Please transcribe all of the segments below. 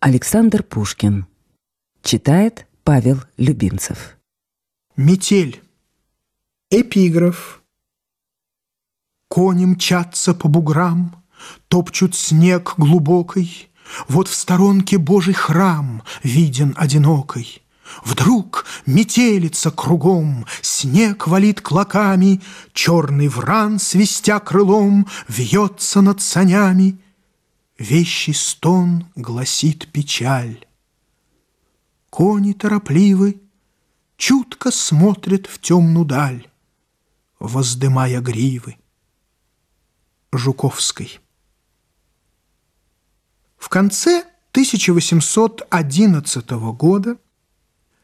Александр Пушкин. Читает Павел Любимцев. Метель. Эпиграф. Кони мчатся по буграм, Топчут снег глубокой, Вот в сторонке Божий храм Виден одинокой. Вдруг метелица кругом, Снег валит клоками, Черный вран, свистя крылом, Вьется над санями. Вещий стон гласит печаль. Кони торопливы, Чутко смотрят в темную даль, Воздымая гривы. Жуковской В конце 1811 года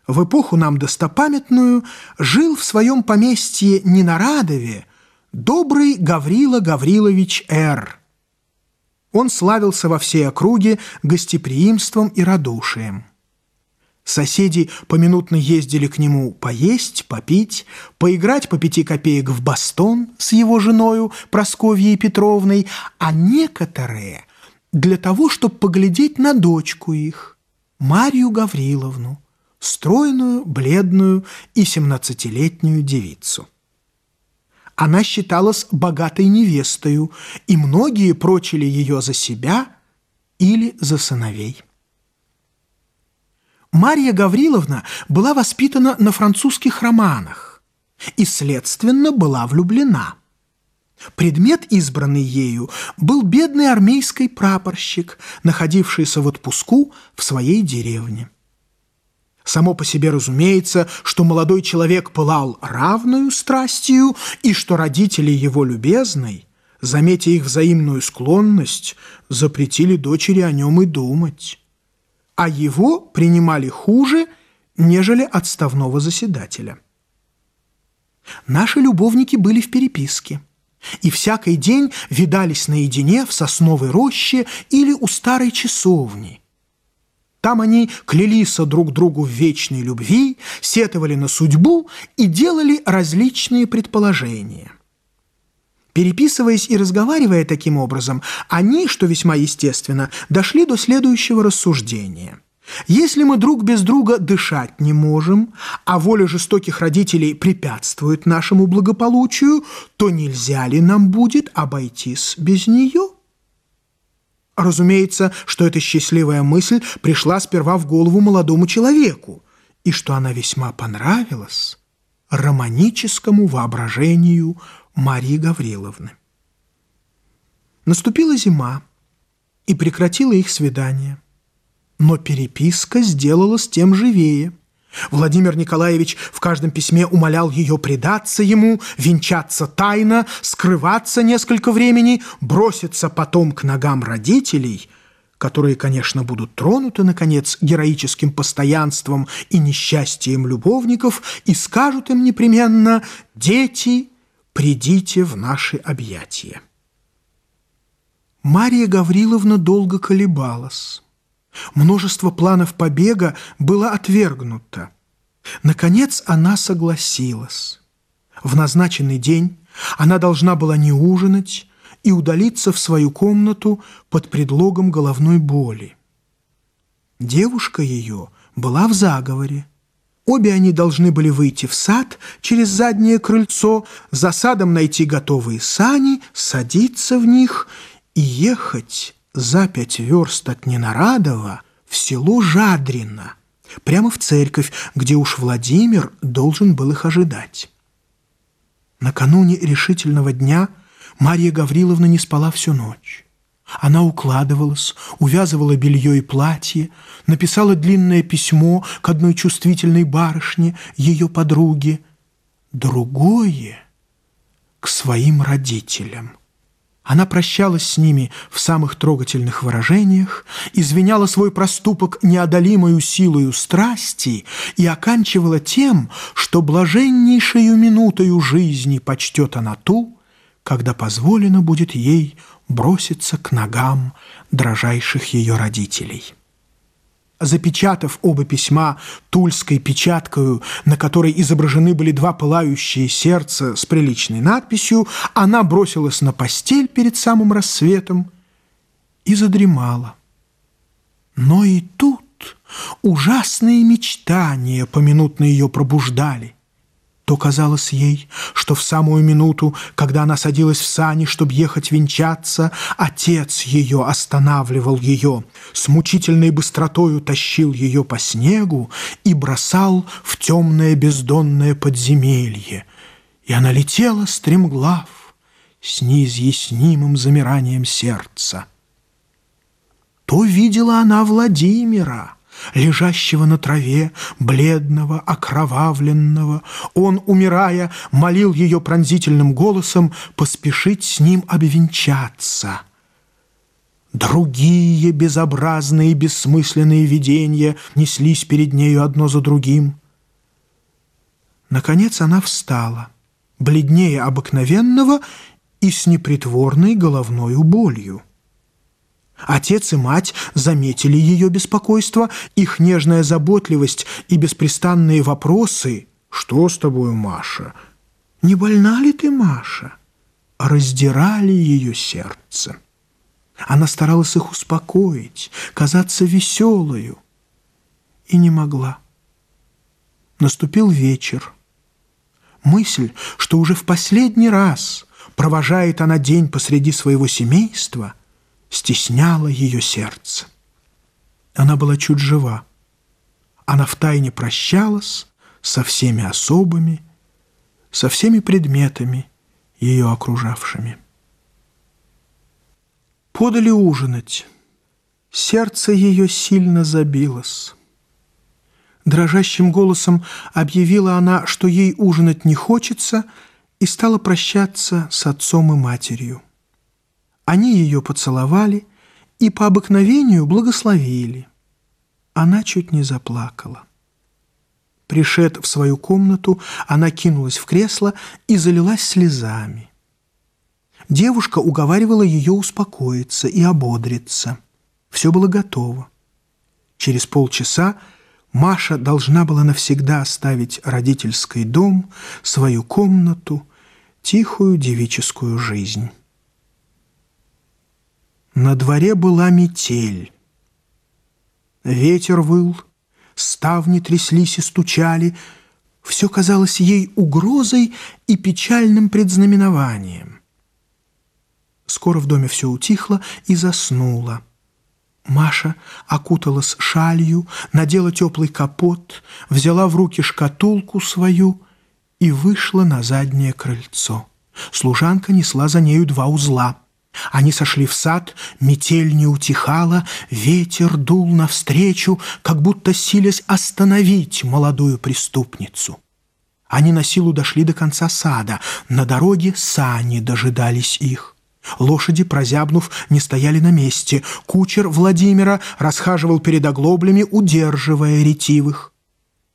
в эпоху нам достопамятную, жил в своем поместье Ненарадове добрый Гаврила Гаврилович Р. Он славился во всей округе гостеприимством и радушием. Соседи поминутно ездили к нему поесть, попить, поиграть по пяти копеек в бастон с его женою Просковьей Петровной, а некоторые для того, чтобы поглядеть на дочку их, Марию Гавриловну, стройную, бледную и семнадцатилетнюю девицу. Она считалась богатой невестою, и многие прочили ее за себя или за сыновей. Мария Гавриловна была воспитана на французских романах и, следственно, была влюблена. Предмет, избранный ею, был бедный армейский прапорщик, находившийся в отпуску в своей деревне. Само по себе разумеется, что молодой человек пылал равную страстью и что родители его любезной, заметя их взаимную склонность, запретили дочери о нем и думать. А его принимали хуже, нежели отставного заседателя. Наши любовники были в переписке и всякий день видались наедине в сосновой роще или у старой часовни – там они клялись друг другу в вечной любви, сетовали на судьбу и делали различные предположения. Переписываясь и разговаривая таким образом, они, что весьма естественно, дошли до следующего рассуждения. Если мы друг без друга дышать не можем, а воля жестоких родителей препятствует нашему благополучию, то нельзя ли нам будет обойтись без нее? Разумеется, что эта счастливая мысль пришла сперва в голову молодому человеку, и что она весьма понравилась романическому воображению Марии Гавриловны. Наступила зима, и прекратила их свидание. Но переписка сделалась тем живее – Владимир Николаевич в каждом письме умолял ее предаться ему, венчаться тайно, скрываться несколько времени, броситься потом к ногам родителей, которые, конечно, будут тронуты, наконец, героическим постоянством и несчастьем любовников и скажут им непременно «Дети, придите в наши объятия». Мария Гавриловна долго колебалась. Множество планов побега было отвергнуто. Наконец она согласилась. В назначенный день она должна была не ужинать и удалиться в свою комнату под предлогом головной боли. Девушка ее была в заговоре. Обе они должны были выйти в сад через заднее крыльцо, за садом найти готовые сани, садиться в них и ехать за пять верст от Ненарадова в село Жадрино, прямо в церковь, где уж Владимир должен был их ожидать. Накануне решительного дня Марья Гавриловна не спала всю ночь. Она укладывалась, увязывала белье и платье, написала длинное письмо к одной чувствительной барышне, ее подруге, другое — к своим родителям. Она прощалась с ними в самых трогательных выражениях, извиняла свой проступок неодолимою силою страсти и оканчивала тем, что блаженнейшую минутою жизни почтет она ту, когда позволено будет ей броситься к ногам дрожайших ее родителей. Запечатав оба письма тульской печаткою, на которой изображены были два пылающие сердца с приличной надписью, она бросилась на постель перед самым рассветом и задремала. Но и тут ужасные мечтания поминутно ее пробуждали. То казалось ей, что в самую минуту, когда она садилась в сани, чтобы ехать венчаться, отец ее останавливал ее, с мучительной быстротою тащил ее по снегу и бросал в темное бездонное подземелье. И она летела стремглав с неизъяснимым замиранием сердца. То видела она Владимира — лежащего на траве, бледного, окровавленного. Он, умирая, молил ее пронзительным голосом поспешить с ним обвенчаться. Другие безобразные и бессмысленные видения неслись перед нею одно за другим. Наконец она встала, бледнее обыкновенного и с непритворной головной болью. Отец и мать заметили ее беспокойство, их нежная заботливость и беспрестанные вопросы «Что с тобою, Маша? Не больна ли ты, Маша?» раздирали ее сердце. Она старалась их успокоить, казаться веселою, и не могла. Наступил вечер. Мысль, что уже в последний раз провожает она день посреди своего семейства – стесняло ее сердце. Она была чуть жива. Она втайне прощалась со всеми особами, со всеми предметами, ее окружавшими. Подали ужинать. Сердце ее сильно забилось. Дрожащим голосом объявила она, что ей ужинать не хочется, и стала прощаться с отцом и матерью. Они ее поцеловали и по обыкновению благословили. Она чуть не заплакала. Пришед в свою комнату, она кинулась в кресло и залилась слезами. Девушка уговаривала ее успокоиться и ободриться. Все было готово. Через полчаса Маша должна была навсегда оставить родительский дом, свою комнату, тихую девическую жизнь. На дворе была метель. Ветер выл, ставни тряслись и стучали. Все казалось ей угрозой и печальным предзнаменованием. Скоро в доме все утихло и заснуло. Маша окуталась шалью, надела теплый капот, взяла в руки шкатулку свою и вышла на заднее крыльцо. Служанка несла за нею два узла — они сошли в сад, метель не утихала, ветер дул навстречу, как будто силясь остановить молодую преступницу. Они на силу дошли до конца сада, на дороге сани дожидались их. Лошади, прозябнув, не стояли на месте. Кучер Владимира расхаживал перед оглоблями, удерживая ретивых.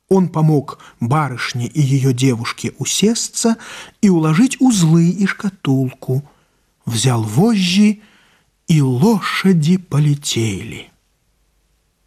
Он помог барышне и ее девушке усесться и уложить узлы и шкатулку — взял вожжи, и лошади полетели.